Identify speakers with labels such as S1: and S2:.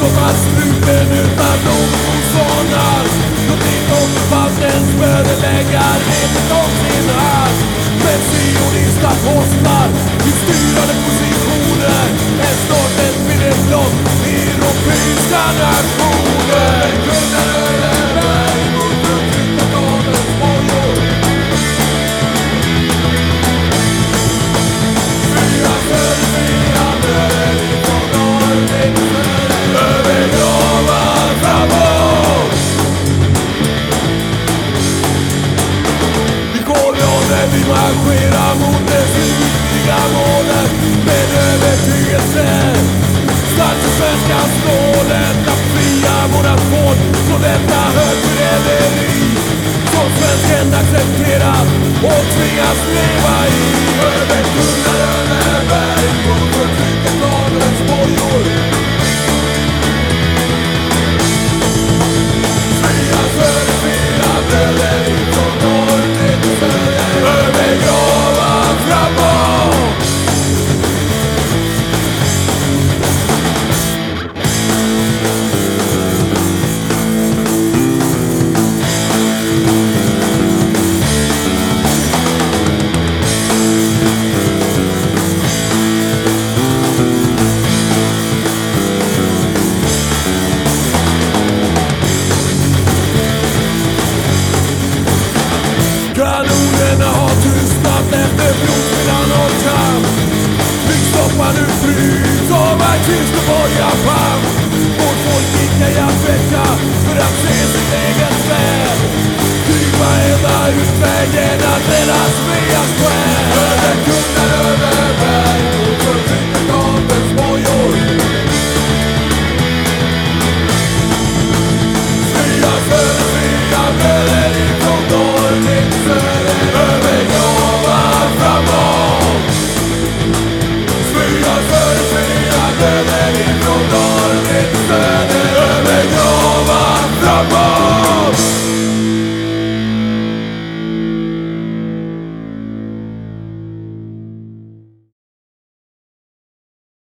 S1: blommas bruten utan någon som svanar Någonting om fastens bödeläggar vetet om sin hast Men sionista kostar i styrande positioner. En snart ett minnesblott europeiska nationer. utmíjas mi mají. Blod efter blod mellan och kamp. Byggstoppar nu flyt som är Kristoborgarpamp tomorrow